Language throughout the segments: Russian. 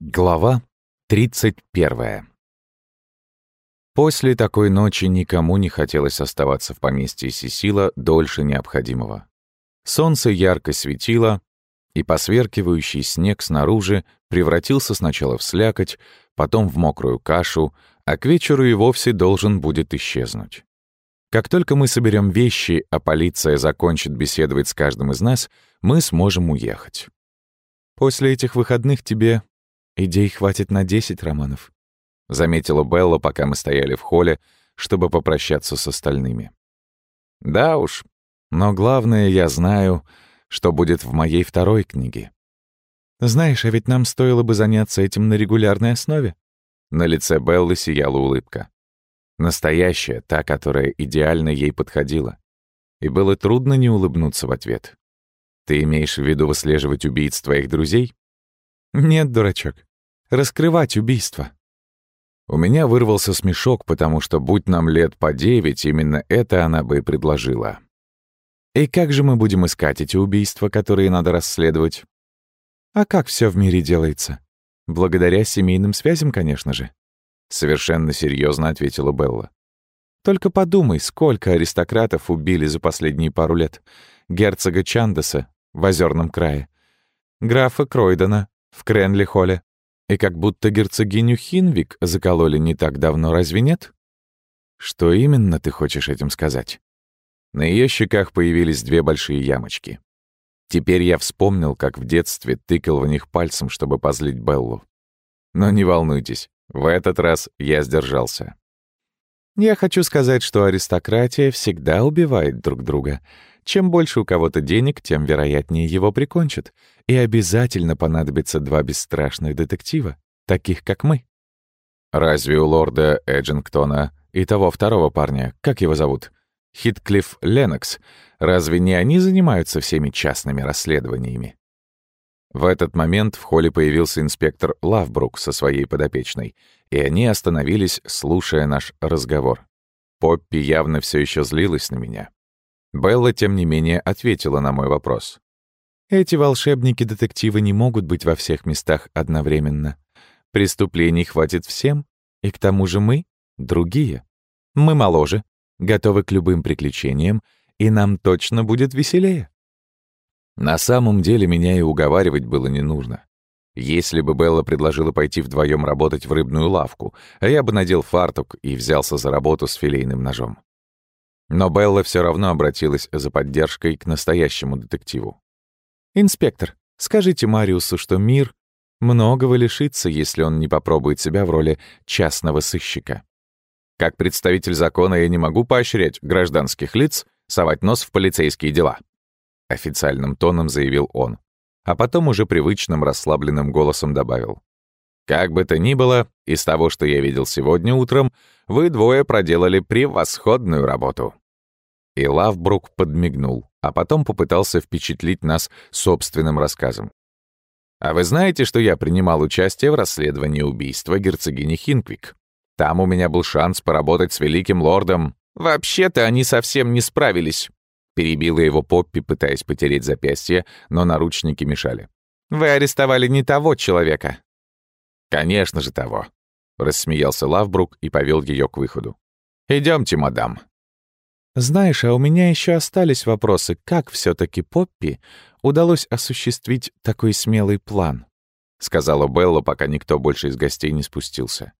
Глава 31. После такой ночи никому не хотелось оставаться в поместье Сесила дольше необходимого. Солнце ярко светило, и посверкивающий снег снаружи превратился сначала в слякоть, потом в мокрую кашу, а к вечеру и вовсе должен будет исчезнуть. Как только мы соберем вещи, а полиция закончит беседовать с каждым из нас, мы сможем уехать. После этих выходных тебе «Идей хватит на десять романов», — заметила Белла, пока мы стояли в холле, чтобы попрощаться с остальными. «Да уж, но главное, я знаю, что будет в моей второй книге». «Знаешь, а ведь нам стоило бы заняться этим на регулярной основе». На лице Беллы сияла улыбка. Настоящая, та, которая идеально ей подходила. И было трудно не улыбнуться в ответ. «Ты имеешь в виду выслеживать убийц твоих друзей?» «Нет, дурачок раскрывать убийство. У меня вырвался смешок, потому что, будь нам лет по девять, именно это она бы и предложила. И как же мы будем искать эти убийства, которые надо расследовать? А как все в мире делается? Благодаря семейным связям, конечно же. Совершенно серьезно ответила Белла. Только подумай, сколько аристократов убили за последние пару лет. Герцога Чандеса в Озерном крае, графа Кройдена в Кренли-холле, и как будто герцогиню Хинвик закололи не так давно, разве нет? Что именно ты хочешь этим сказать? На ее щеках появились две большие ямочки. Теперь я вспомнил, как в детстве тыкал в них пальцем, чтобы позлить Беллу. Но не волнуйтесь, в этот раз я сдержался. Я хочу сказать, что аристократия всегда убивает друг друга. Чем больше у кого-то денег, тем вероятнее его прикончат. И обязательно понадобится два бесстрашных детектива, таких как мы. Разве у лорда Эджингтона и того второго парня, как его зовут? Хитклифф Ленокс. Разве не они занимаются всеми частными расследованиями? В этот момент в холле появился инспектор Лавбрук со своей подопечной, и они остановились, слушая наш разговор. Поппи явно все еще злилась на меня. Белла, тем не менее, ответила на мой вопрос. «Эти волшебники-детективы не могут быть во всех местах одновременно. Преступлений хватит всем, и к тому же мы — другие. Мы моложе, готовы к любым приключениям, и нам точно будет веселее». На самом деле меня и уговаривать было не нужно. Если бы Белла предложила пойти вдвоем работать в рыбную лавку, я бы надел фартук и взялся за работу с филейным ножом. Но Белла все равно обратилась за поддержкой к настоящему детективу. «Инспектор, скажите Мариусу, что мир многого лишится, если он не попробует себя в роли частного сыщика. Как представитель закона я не могу поощрять гражданских лиц совать нос в полицейские дела», — официальным тоном заявил он, а потом уже привычным расслабленным голосом добавил. «Как бы то ни было, из того, что я видел сегодня утром, вы двое проделали превосходную работу». И Лавбрук подмигнул, а потом попытался впечатлить нас собственным рассказом. «А вы знаете, что я принимал участие в расследовании убийства герцогини Хинквик? Там у меня был шанс поработать с великим лордом. Вообще-то они совсем не справились». Перебила его Поппи, пытаясь потереть запястье, но наручники мешали. «Вы арестовали не того человека». «Конечно же того», — рассмеялся Лавбрук и повел ее к выходу. Идемте, мадам». Знаешь, а у меня еще остались вопросы, как все таки Поппи удалось осуществить такой смелый план, сказала Белла, пока никто больше из гостей не спустился.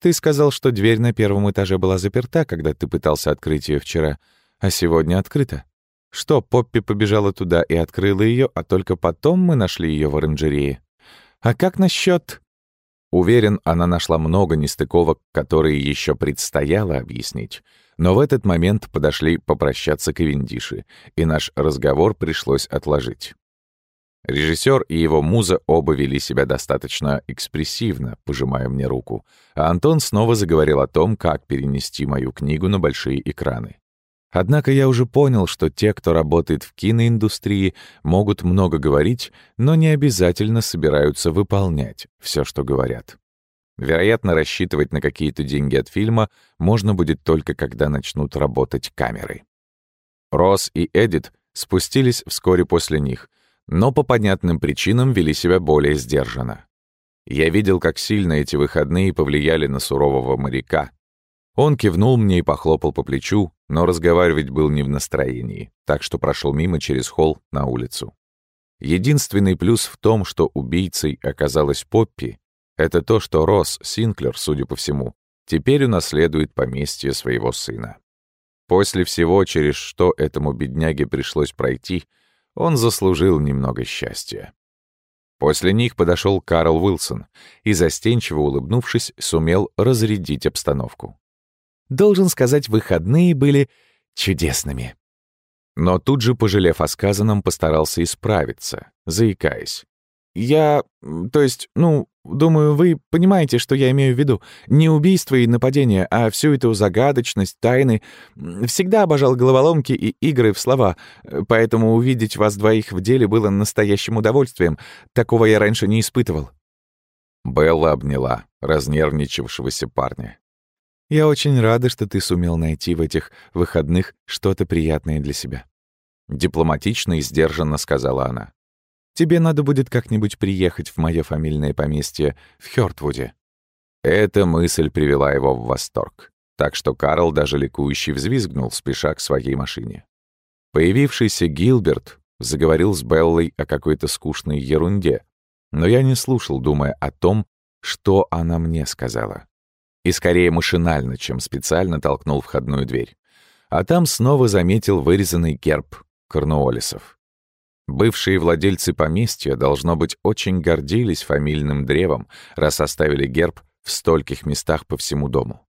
Ты сказал, что дверь на первом этаже была заперта, когда ты пытался открыть ее вчера, а сегодня открыта. Что, Поппи побежала туда и открыла ее, а только потом мы нашли ее в оранжерее. А как насчет? Уверен, она нашла много нестыковок, которые еще предстояло объяснить. Но в этот момент подошли попрощаться Кавендиши, и наш разговор пришлось отложить. Режиссер и его муза оба вели себя достаточно экспрессивно, пожимая мне руку, а Антон снова заговорил о том, как перенести мою книгу на большие экраны. Однако я уже понял, что те, кто работает в киноиндустрии, могут много говорить, но не обязательно собираются выполнять все, что говорят. Вероятно, рассчитывать на какие-то деньги от фильма можно будет только когда начнут работать камеры. Росс и Эдит спустились вскоре после них, но по понятным причинам вели себя более сдержанно. Я видел, как сильно эти выходные повлияли на сурового моряка. Он кивнул мне и похлопал по плечу, но разговаривать был не в настроении, так что прошел мимо через холл на улицу. Единственный плюс в том, что убийцей оказалась Поппи, это то, что Росс Синклер, судя по всему, теперь унаследует поместье своего сына. После всего, через что этому бедняге пришлось пройти, он заслужил немного счастья. После них подошел Карл Уилсон и, застенчиво улыбнувшись, сумел разрядить обстановку. Должен сказать, выходные были чудесными. Но тут же, пожалев о сказанном, постарался исправиться, заикаясь. «Я... то есть, ну, думаю, вы понимаете, что я имею в виду. Не убийство и нападение, а всю эту загадочность, тайны. Всегда обожал головоломки и игры в слова, поэтому увидеть вас двоих в деле было настоящим удовольствием. Такого я раньше не испытывал». Белла обняла разнервничавшегося парня. «Я очень рада, что ты сумел найти в этих выходных что-то приятное для себя». Дипломатично и сдержанно сказала она. «Тебе надо будет как-нибудь приехать в мое фамильное поместье в Хёртвуде». Эта мысль привела его в восторг, так что Карл даже ликующий взвизгнул, спеша к своей машине. Появившийся Гилберт заговорил с Беллой о какой-то скучной ерунде, но я не слушал, думая о том, что она мне сказала и скорее машинально, чем специально толкнул входную дверь. А там снова заметил вырезанный герб Корнуоллисов. Бывшие владельцы поместья, должно быть, очень гордились фамильным древом, раз оставили герб в стольких местах по всему дому.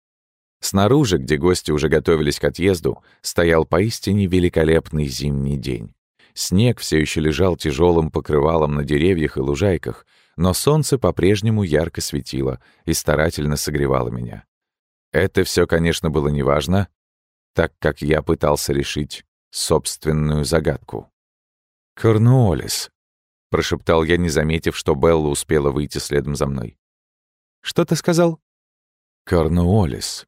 Снаружи, где гости уже готовились к отъезду, стоял поистине великолепный зимний день. Снег все еще лежал тяжелым покрывалом на деревьях и лужайках, но солнце по-прежнему ярко светило и старательно согревало меня. Это все, конечно, было неважно, так как я пытался решить собственную загадку. «Корнуоллес», — прошептал я, не заметив, что Белла успела выйти следом за мной. «Что ты сказал?» «Корнуоллес».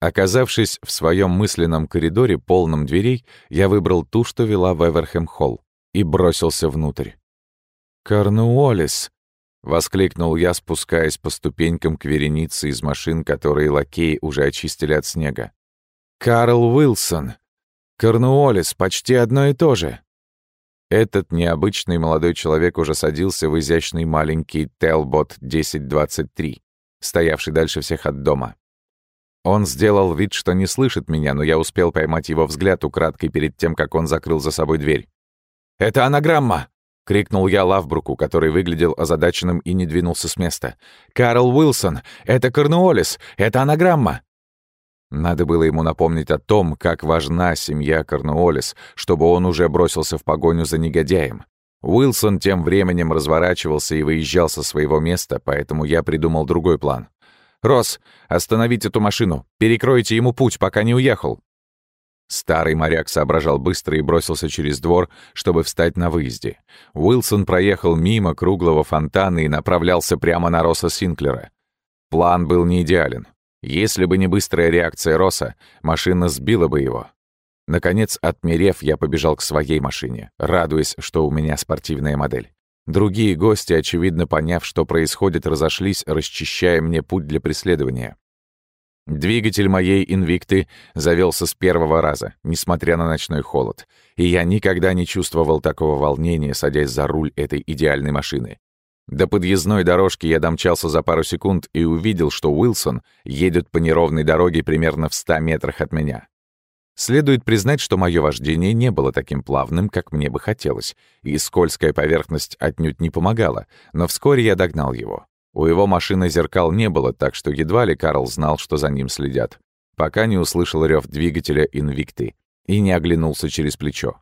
Оказавшись в своем мысленном коридоре, полном дверей, я выбрал ту, что вела в Эверхэм-холл, и бросился внутрь. «Корнуоллес!» — воскликнул я, спускаясь по ступенькам к веренице из машин, которые лакеи уже очистили от снега. «Карл Уилсон! Корнуоллес, почти одно и то же!» Этот необычный молодой человек уже садился в изящный маленький Телбот 1023, стоявший дальше всех от дома. Он сделал вид, что не слышит меня, но я успел поймать его взгляд украдкой перед тем, как он закрыл за собой дверь. «Это анаграмма!» — крикнул я Лавбруку, который выглядел озадаченным и не двинулся с места. «Карл Уилсон! Это Корнуоллес! Это анаграмма!» Надо было ему напомнить о том, как важна семья Корнуоллес, чтобы он уже бросился в погоню за негодяем. Уилсон тем временем разворачивался и выезжал со своего места, поэтому я придумал другой план. «Росс, остановить эту машину! Перекройте ему путь, пока не уехал!» Старый моряк соображал быстро и бросился через двор, чтобы встать на выезде. Уилсон проехал мимо круглого фонтана и направлялся прямо на Росса Синклера. План был не идеален. Если бы не быстрая реакция Росса, машина сбила бы его. Наконец, отмерев, я побежал к своей машине, радуясь, что у меня спортивная модель. Другие гости, очевидно поняв, что происходит, разошлись, расчищая мне путь для преследования. Двигатель моей «Инвикты» завелся с первого раза, несмотря на ночной холод, и я никогда не чувствовал такого волнения, садясь за руль этой идеальной машины. До подъездной дорожки я домчался за пару секунд и увидел, что Уилсон едет по неровной дороге примерно в 100 метрах от меня. Следует признать, что мое вождение не было таким плавным, как мне бы хотелось, и скользкая поверхность отнюдь не помогала, но вскоре я догнал его. У его машины зеркал не было, так что едва ли Карл знал, что за ним следят, пока не услышал рев двигателя «Инвикты» и не оглянулся через плечо.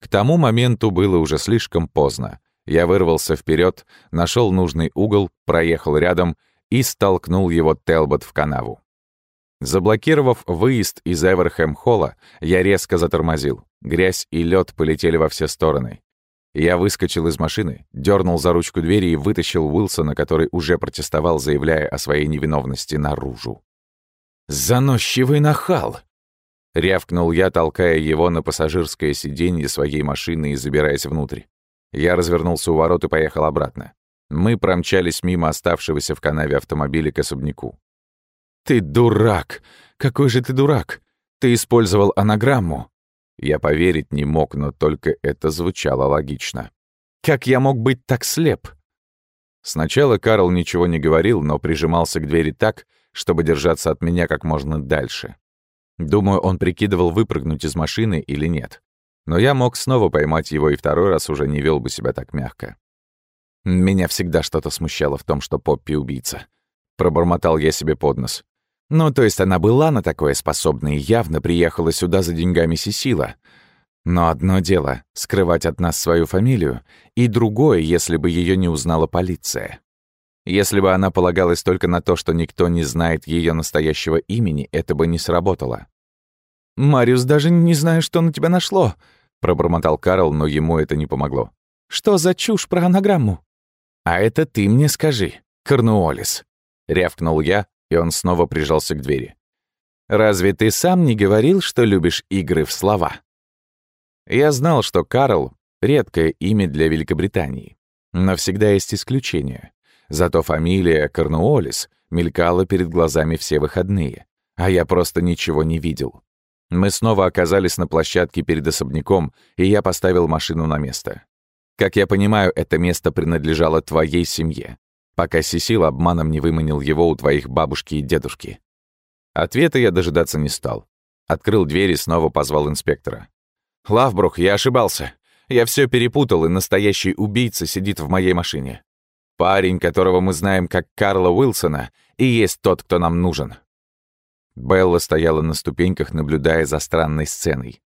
К тому моменту было уже слишком поздно. Я вырвался вперед, нашел нужный угол, проехал рядом и столкнул его Телбот в канаву. Заблокировав выезд из Эверхэм-холла, я резко затормозил. Грязь и лед полетели во все стороны. Я выскочил из машины, дернул за ручку двери и вытащил Уилсона, который уже протестовал, заявляя о своей невиновности, наружу. «Заносчивый нахал!» Рявкнул я, толкая его на пассажирское сиденье своей машины и забираясь внутрь. Я развернулся у ворот и поехал обратно. Мы промчались мимо оставшегося в канаве автомобиля к особняку. «Ты дурак! Какой же ты дурак! Ты использовал анаграмму!» Я поверить не мог, но только это звучало логично. «Как я мог быть так слеп?» Сначала Карл ничего не говорил, но прижимался к двери так, чтобы держаться от меня как можно дальше. Думаю, он прикидывал, выпрыгнуть из машины или нет. Но я мог снова поймать его и второй раз уже не вел бы себя так мягко. Меня всегда что-то смущало в том, что Поппи убийца. Пробормотал я себе под нос. Ну, то есть она была на такое способна и явно приехала сюда за деньгами Сесила. Но одно дело — скрывать от нас свою фамилию, и другое, если бы ее не узнала полиция. Если бы она полагалась только на то, что никто не знает ее настоящего имени, это бы не сработало. «Мариус, даже не знаю, что на тебя нашло», — пробормотал Карл, но ему это не помогло. «Что за чушь про анаграмму?» «А это ты мне скажи, Корнуолис», — рявкнул я, и он снова прижался к двери. «Разве ты сам не говорил, что любишь игры в слова?» Я знал, что Карл — редкое имя для Великобритании. Но всегда есть исключения. Зато фамилия Корнуолис мелькала перед глазами все выходные, а я просто ничего не видел. Мы снова оказались на площадке перед особняком, и я поставил машину на место. Как я понимаю, это место принадлежало твоей семье, пока Сесил обманом не выманил его у твоих бабушки и дедушки. Ответа я дожидаться не стал. Открыл дверь и снова позвал инспектора. «Лавбрук, я ошибался. Я все перепутал, и настоящий убийца сидит в моей машине. Парень, которого мы знаем как Карла Уилсона, и есть тот, кто нам нужен». Белла стояла на ступеньках, наблюдая за странной сценой.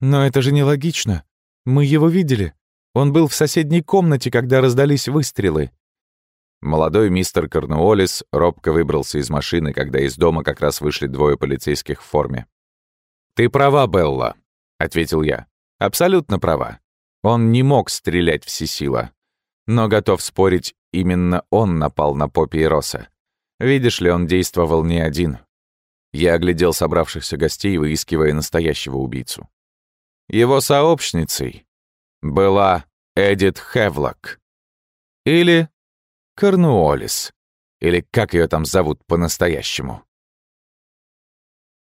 «Но это же нелогично. Мы его видели. Он был в соседней комнате, когда раздались выстрелы». Молодой мистер Корнуоллис робко выбрался из машины, когда из дома как раз вышли двое полицейских в форме. «Ты права, Белла», — ответил я. «Абсолютно права. Он не мог стрелять в Сесила. Но готов спорить, именно он напал на Поппи и Росса. Видишь ли, он действовал не один. Я оглядел собравшихся гостей, выискивая настоящего убийцу. Его сообщницей была Эдит Хевлок. Или Корнуолис. Или как ее там зовут по-настоящему.